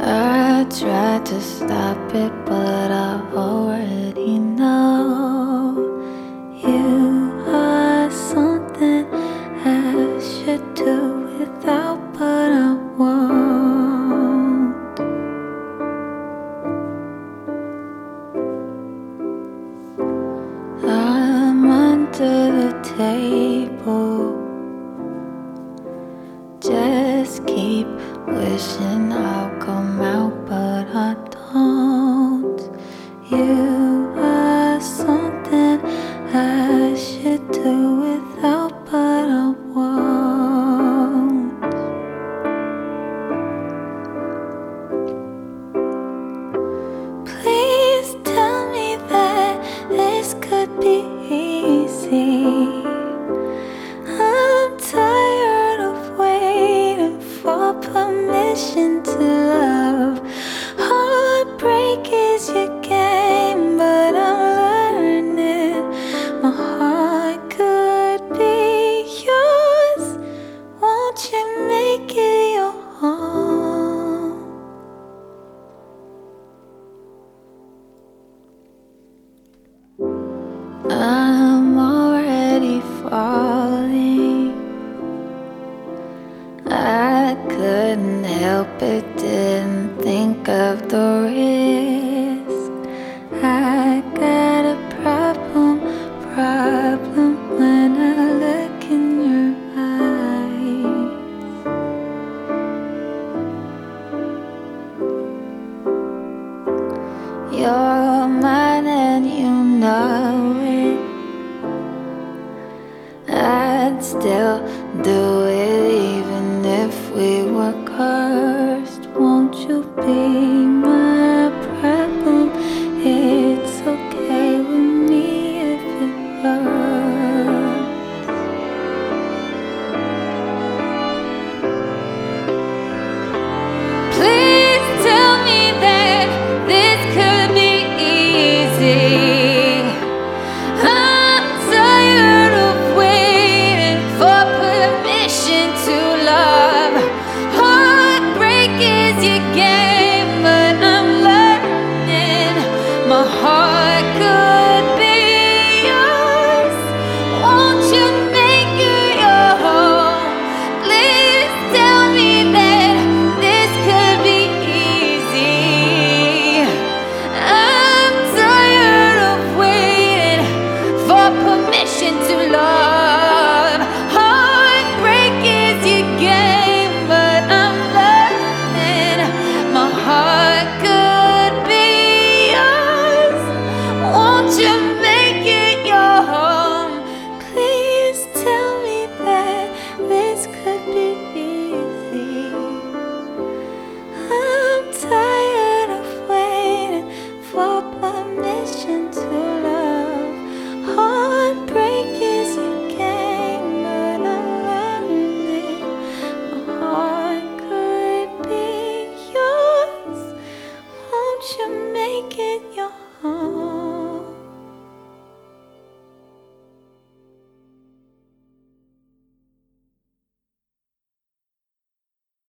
I tried to stop it, but I already know table. Just keep wishing I'll come out, to love. Heartbreak is your game, but I'm learning my heart could be yours. Won't you make it your home? Think of the risk. I got a problem, problem when I look in your eyes. You're mine and you know it. I'd still do it even if we were cursed. Be my heart could.